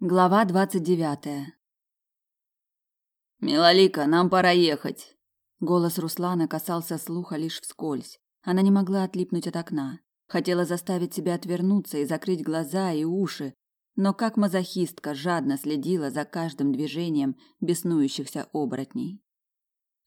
Глава двадцать девятая. Милолика, нам пора ехать. Голос Руслана касался слуха лишь вскользь. Она не могла отлипнуть от окна. Хотела заставить себя отвернуться и закрыть глаза и уши, но как мазохистка жадно следила за каждым движением беснующихся оборотней.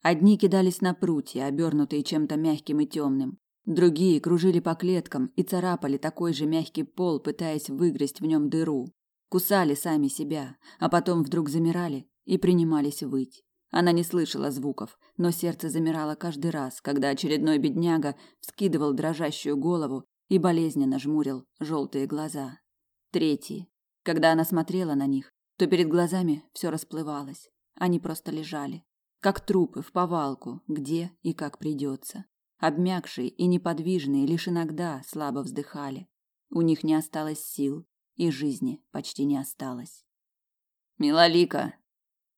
Одни кидались на прутья, обернутые чем-то мягким и темным. Другие кружили по клеткам и царапали такой же мягкий пол, пытаясь выгрызть в нем дыру кусали сами себя, а потом вдруг замирали и принимались выть. Она не слышала звуков, но сердце замирало каждый раз, когда очередной бедняга вскидывал дрожащую голову и болезненно жмурил желтые глаза. Третий. Когда она смотрела на них, то перед глазами все расплывалось. Они просто лежали, как трупы в повалку, где и как придется. Обмякшие и неподвижные лишь иногда слабо вздыхали. У них не осталось сил, и жизни почти не осталось. Милолика.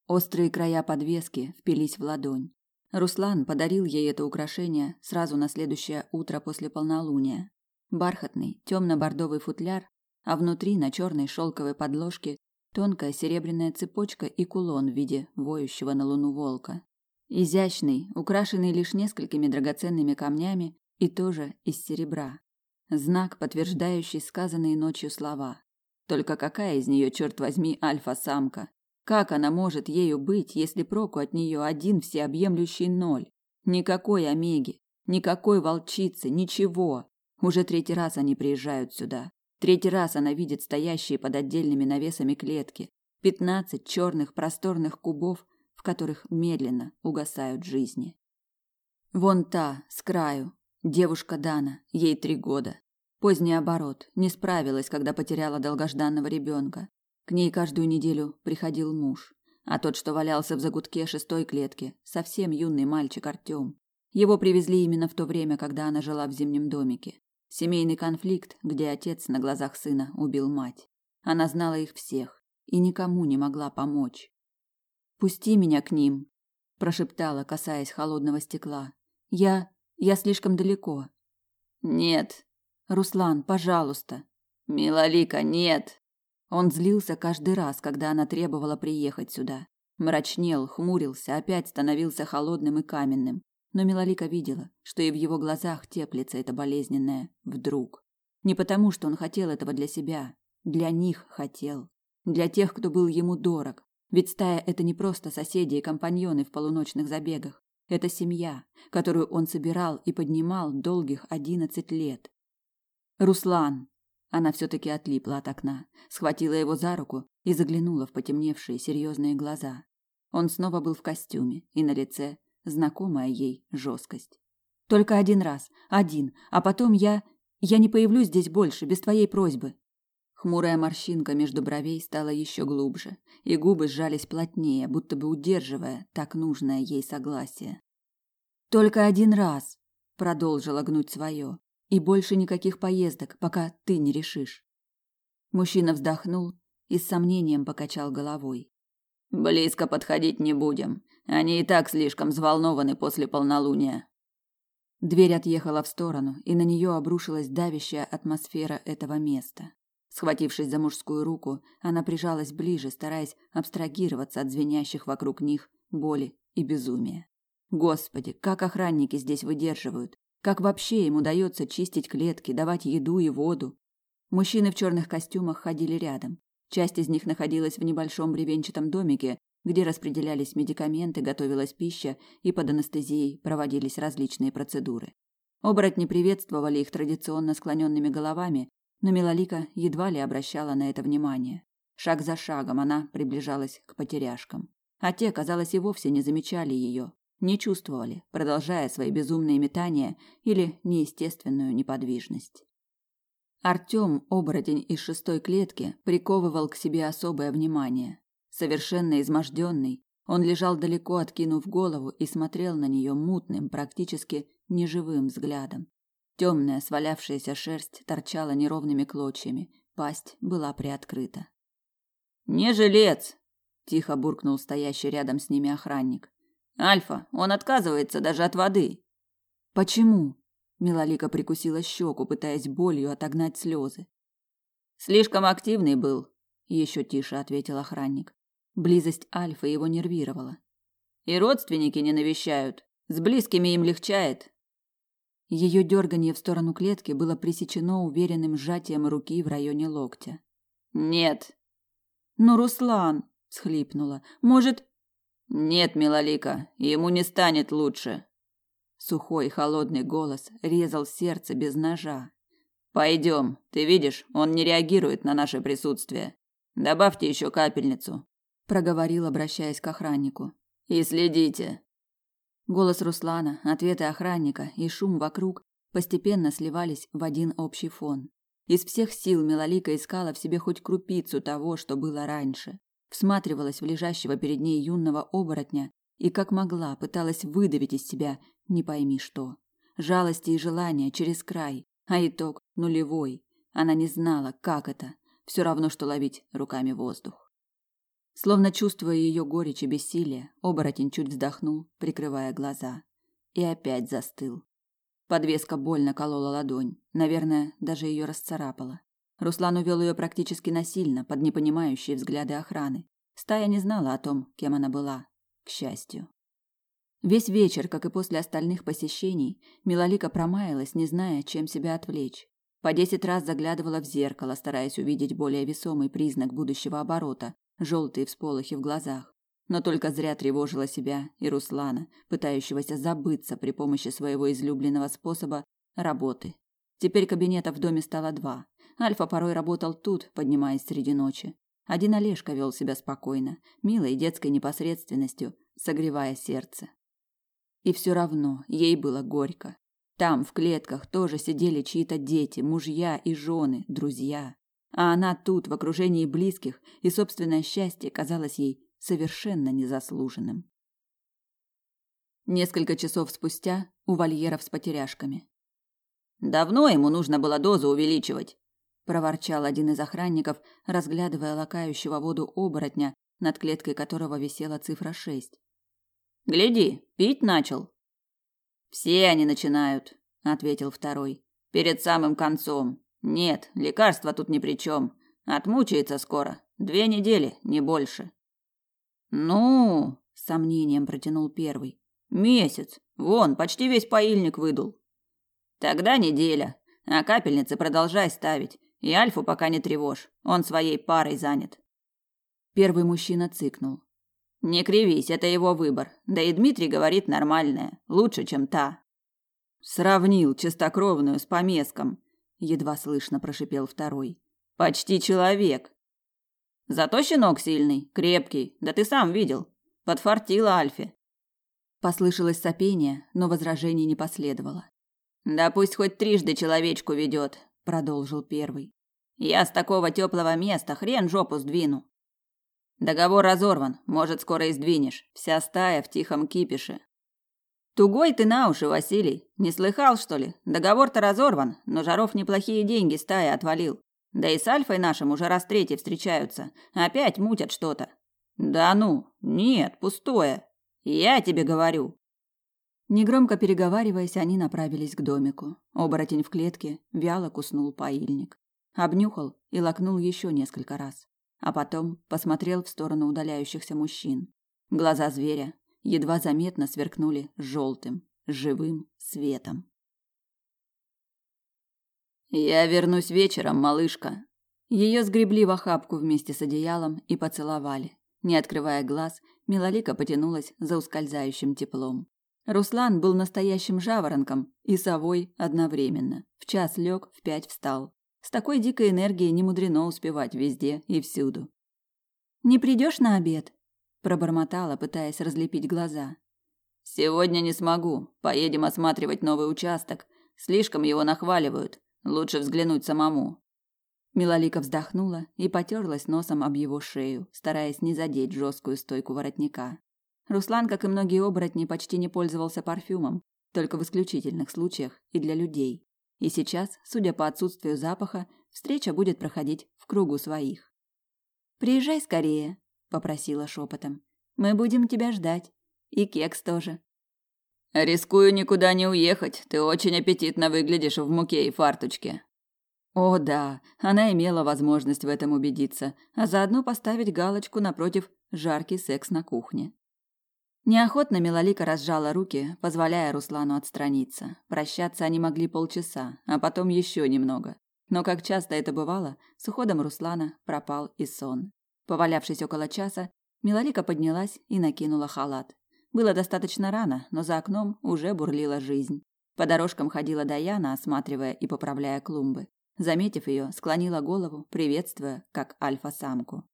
Острые края подвески впились в ладонь. Руслан подарил ей это украшение сразу на следующее утро после полнолуния. Бархатный темно-бордовый футляр, а внутри на черной шелковой подложке тонкая серебряная цепочка и кулон в виде воющего на луну волка. Изящный, украшенный лишь несколькими драгоценными камнями и тоже из серебра. Знак, подтверждающий сказанные ночью слова. Только какая из нее, черт возьми, альфа-самка? Как она может ею быть, если проку от нее один всеобъемлющий ноль? Никакой омеги, никакой волчицы, ничего. Уже третий раз они приезжают сюда. Третий раз она видит стоящие под отдельными навесами клетки. Пятнадцать черных просторных кубов, в которых медленно угасают жизни. Вон та, с краю, девушка Дана, ей три года. Поздний оборот. Не справилась, когда потеряла долгожданного ребенка. К ней каждую неделю приходил муж. А тот, что валялся в загутке шестой клетки, совсем юный мальчик Артем. Его привезли именно в то время, когда она жила в зимнем домике. Семейный конфликт, где отец на глазах сына убил мать. Она знала их всех и никому не могла помочь. «Пусти меня к ним», – прошептала, касаясь холодного стекла. «Я... я слишком далеко». «Нет», Руслан, пожалуйста. Милолика, нет. Он злился каждый раз, когда она требовала приехать сюда. Мрачнел, хмурился, опять становился холодным и каменным. Но Милолика видела, что и в его глазах теплится это болезненное вдруг. Не потому, что он хотел этого для себя, для них хотел, для тех, кто был ему дорог. Ведь стая это не просто соседи и компаньоны в полуночных забегах. Это семья, которую он собирал и поднимал долгих одиннадцать лет. Руслан. Она все таки отлипла от окна, схватила его за руку и заглянула в потемневшие серьезные глаза. Он снова был в костюме, и на лице знакомая ей жесткость. Только один раз, один, а потом я я не появлюсь здесь больше без твоей просьбы. Хмурая морщинка между бровей стала еще глубже, и губы сжались плотнее, будто бы удерживая так нужное ей согласие. Только один раз, продолжила гнуть свое. И больше никаких поездок, пока ты не решишь. Мужчина вздохнул и с сомнением покачал головой. Близко подходить не будем. Они и так слишком взволнованы после полнолуния. Дверь отъехала в сторону, и на нее обрушилась давящая атмосфера этого места. Схватившись за мужскую руку, она прижалась ближе, стараясь абстрагироваться от звенящих вокруг них боли и безумия. Господи, как охранники здесь выдерживают? Как вообще им удается чистить клетки, давать еду и воду? Мужчины в черных костюмах ходили рядом. Часть из них находилась в небольшом бревенчатом домике, где распределялись медикаменты, готовилась пища и под анестезией проводились различные процедуры. Оборотни приветствовали их традиционно склоненными головами, но Милолика едва ли обращала на это внимание. Шаг за шагом она приближалась к потеряшкам. А те, казалось, и вовсе не замечали ее не чувствовали, продолжая свои безумные метания или неестественную неподвижность. Артём, оборотень из шестой клетки, приковывал к себе особое внимание. Совершенно изможденный, он лежал далеко, откинув голову и смотрел на нее мутным, практически неживым взглядом. Темная, свалявшаяся шерсть торчала неровными клочьями, пасть была приоткрыта. «Не жилец!» – тихо буркнул стоящий рядом с ними охранник. Альфа, он отказывается даже от воды. Почему? Милолика прикусила щеку, пытаясь болью отогнать слезы. Слишком активный был. еще тише ответил охранник. Близость Альфа его нервировала. И родственники не навещают. С близкими им легчает. Ее дергание в сторону клетки было пресечено уверенным сжатием руки в районе локтя. Нет. Ну, Руслан, схлипнула. Может, нет, Милолика, ему не станет лучше. Сухой холодный голос резал сердце без ножа. Пойдем, ты видишь, он не реагирует на наше присутствие. Добавьте еще капельницу, проговорил, обращаясь к охраннику. И следите. Голос Руслана, ответы охранника и шум вокруг постепенно сливались в один общий фон. Из всех сил Милолика искала в себе хоть крупицу того, что было раньше всматривалась в лежащего перед ней юного оборотня и как могла пыталась выдавить из себя не пойми что. Жалости и желания через край, а итог нулевой. Она не знала, как это. Все равно, что ловить руками воздух. Словно чувствуя ее горечь и бессилие, оборотень чуть вздохнул, прикрывая глаза. И опять застыл. Подвеска больно колола ладонь. Наверное, даже ее расцарапала. Руслан увел ее практически насильно, под непонимающие взгляды охраны. Стая не знала о том, кем она была, к счастью. Весь вечер, как и после остальных посещений, Милолика промаялась, не зная, чем себя отвлечь. По десять раз заглядывала в зеркало, стараясь увидеть более весомый признак будущего оборота – желтые всполохи в глазах. Но только зря тревожила себя и Руслана, пытающегося забыться при помощи своего излюбленного способа работы. Теперь кабинетов в доме стало два. Альфа порой работал тут, поднимаясь среди ночи. Один Олежка вел себя спокойно, милой детской непосредственностью, согревая сердце. И все равно ей было горько. Там, в клетках, тоже сидели чьи-то дети, мужья и жены, друзья. А она тут, в окружении близких, и собственное счастье казалось ей совершенно незаслуженным. Несколько часов спустя у вольеров с потеряшками. Давно ему нужно было дозу увеличивать, проворчал один из охранников, разглядывая лакающего воду оборотня, над клеткой которого висела цифра шесть. Гляди, пить начал. Все они начинают, ответил второй. Перед самым концом. Нет, лекарства тут ни при чем. Отмучается скоро. Две недели, не больше. Ну, с сомнением протянул первый. Месяц. Вон, почти весь поильник выдул. Тогда неделя. А капельницы продолжай ставить. И Альфу пока не тревожь. Он своей парой занят. Первый мужчина цыкнул. Не кривись, это его выбор. Да и Дмитрий говорит нормальное, лучше, чем та. Сравнил чистокровную с помеском, едва слышно прошипел второй. Почти человек. Зато щенок сильный, крепкий, да ты сам видел. Подфартило Альфе. Послышалось сопение, но возражений не последовало. Да пусть хоть трижды человечку ведет, продолжил первый. Я с такого теплого места хрен жопу сдвину. Договор разорван, может, скоро и сдвинешь. Вся стая в тихом кипише. Тугой ты на уши, Василий. Не слыхал, что ли? Договор-то разорван, но Жаров неплохие деньги стая отвалил. Да и с Альфой нашим уже раз третий встречаются. Опять мутят что-то. Да ну, нет, пустое. Я тебе говорю. Негромко переговариваясь, они направились к домику. Оборотень в клетке вяло куснул поильник. Обнюхал и лакнул еще несколько раз. А потом посмотрел в сторону удаляющихся мужчин. Глаза зверя едва заметно сверкнули желтым, живым светом. «Я вернусь вечером, малышка». Ее сгребли в охапку вместе с одеялом и поцеловали. Не открывая глаз, Милолика потянулась за ускользающим теплом. Руслан был настоящим жаворонком и совой одновременно. В час лег, в пять встал. С такой дикой энергией не мудрено успевать везде и всюду. «Не придешь на обед?» – пробормотала, пытаясь разлепить глаза. «Сегодня не смогу. Поедем осматривать новый участок. Слишком его нахваливают. Лучше взглянуть самому». Милолика вздохнула и потерлась носом об его шею, стараясь не задеть жесткую стойку воротника. Руслан, как и многие оборотни, почти не пользовался парфюмом, только в исключительных случаях и для людей. И сейчас, судя по отсутствию запаха, встреча будет проходить в кругу своих. «Приезжай скорее», — попросила шепотом. «Мы будем тебя ждать. И кекс тоже». «Рискую никуда не уехать. Ты очень аппетитно выглядишь в муке и фарточке». О да, она имела возможность в этом убедиться, а заодно поставить галочку напротив «жаркий секс на кухне». Неохотно Милолика разжала руки, позволяя Руслану отстраниться. Прощаться они могли полчаса, а потом еще немного. Но, как часто это бывало, с уходом Руслана пропал и сон. Повалявшись около часа, Милолика поднялась и накинула халат. Было достаточно рано, но за окном уже бурлила жизнь. По дорожкам ходила Даяна, осматривая и поправляя клумбы. Заметив ее, склонила голову, приветствуя, как альфа-самку.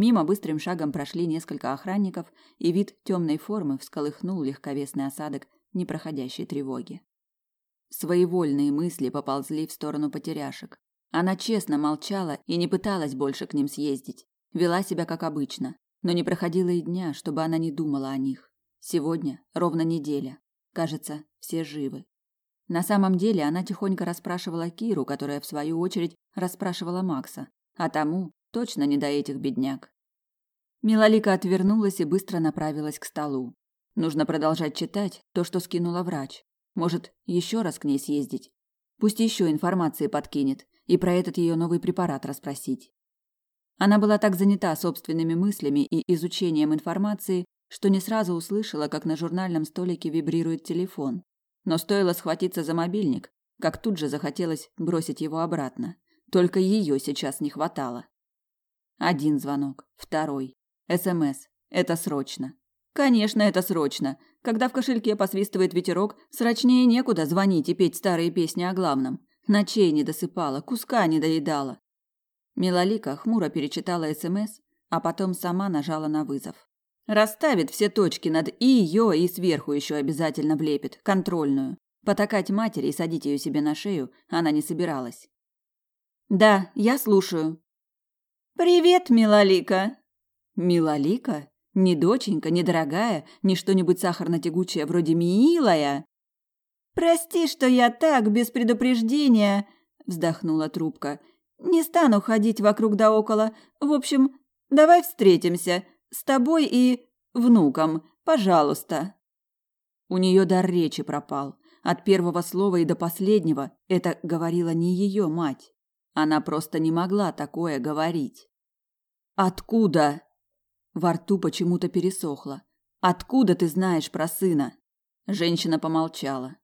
Мимо быстрым шагом прошли несколько охранников, и вид темной формы всколыхнул легковесный осадок непроходящей тревоги. Своевольные мысли поползли в сторону потеряшек. Она честно молчала и не пыталась больше к ним съездить. Вела себя как обычно, но не проходило и дня, чтобы она не думала о них. Сегодня ровно неделя. Кажется, все живы. На самом деле она тихонько расспрашивала Киру, которая в свою очередь расспрашивала Макса, а тому точно не до этих бедняк. Милолика отвернулась и быстро направилась к столу. Нужно продолжать читать то, что скинула врач. Может, еще раз к ней съездить. Пусть еще информации подкинет и про этот ее новый препарат расспросить. Она была так занята собственными мыслями и изучением информации, что не сразу услышала, как на журнальном столике вибрирует телефон. Но стоило схватиться за мобильник, как тут же захотелось бросить его обратно. Только ее сейчас не хватало. Один звонок, второй. СМС. Это срочно. Конечно, это срочно. Когда в кошельке посвистывает ветерок, срочнее некуда звонить и петь старые песни о главном. Ночей не досыпала, куска не доедала. Милолика хмуро перечитала СМС, а потом сама нажала на вызов. Расставит все точки над «и» ее и сверху еще обязательно влепит, контрольную. Потакать матери и садить ее себе на шею она не собиралась. «Да, я слушаю». «Привет, Милолика». «Милолика? Не доченька, не дорогая, не что-нибудь сахарно-тягучее вроде «милая»?» «Прости, что я так, без предупреждения», — вздохнула трубка. «Не стану ходить вокруг да около. В общем, давай встретимся. С тобой и внуком, пожалуйста. У нее дар речи пропал. От первого слова и до последнего это говорила не ее мать. Она просто не могла такое говорить. Откуда? Во рту почему-то пересохло. Откуда ты знаешь про сына? Женщина помолчала.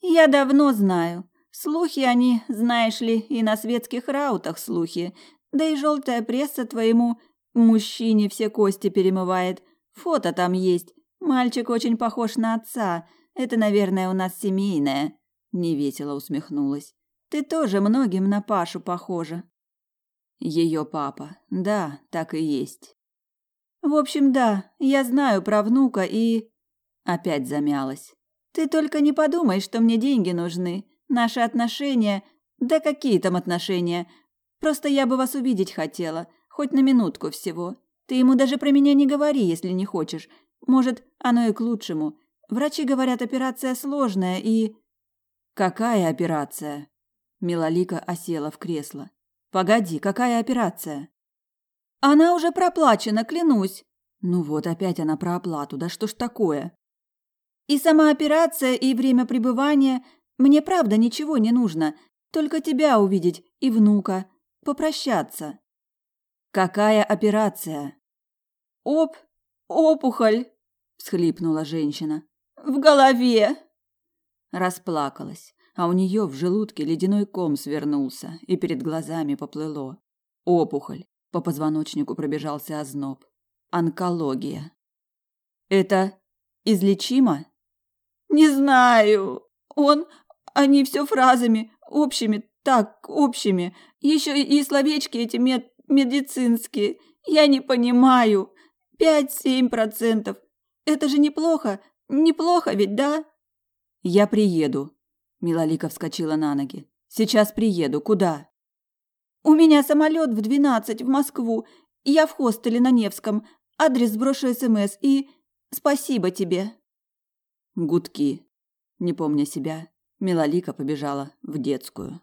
Я давно знаю. Слухи они, знаешь ли, и на светских раутах слухи. Да и желтая пресса твоему Мужчине все кости перемывает. Фото там есть. Мальчик очень похож на отца. Это, наверное, у нас семейное. Невесело усмехнулась. Ты тоже многим на Пашу похожа. Ее папа. Да, так и есть. В общем, да, я знаю про внука и... Опять замялась. Ты только не подумай, что мне деньги нужны. Наши отношения... Да какие там отношения? Просто я бы вас увидеть хотела. Хоть на минутку всего. Ты ему даже про меня не говори, если не хочешь. Может, оно и к лучшему. Врачи говорят, операция сложная и... Какая операция? Милолика осела в кресло. Погоди, какая операция? Она уже проплачена, клянусь. Ну вот опять она про оплату. Да что ж такое? И сама операция, и время пребывания. Мне правда ничего не нужно. Только тебя увидеть и внука. Попрощаться. Какая операция? Оп, опухоль, всхлипнула женщина. В голове. Расплакалась, а у нее в желудке ледяной ком свернулся и перед глазами поплыло. Опухоль. По позвоночнику пробежался озноб. Онкология. Это излечимо? Не знаю. Он они все фразами общими, так, общими. Еще и словечки эти мед медицинские. Я не понимаю. Пять-семь процентов. Это же неплохо. Неплохо ведь, да? Я приеду. Милолика вскочила на ноги. Сейчас приеду. Куда? У меня самолет в двенадцать в Москву. Я в хостеле на Невском. Адрес сброшу СМС и... Спасибо тебе. Гудки. Не помня себя, Милолика побежала в детскую.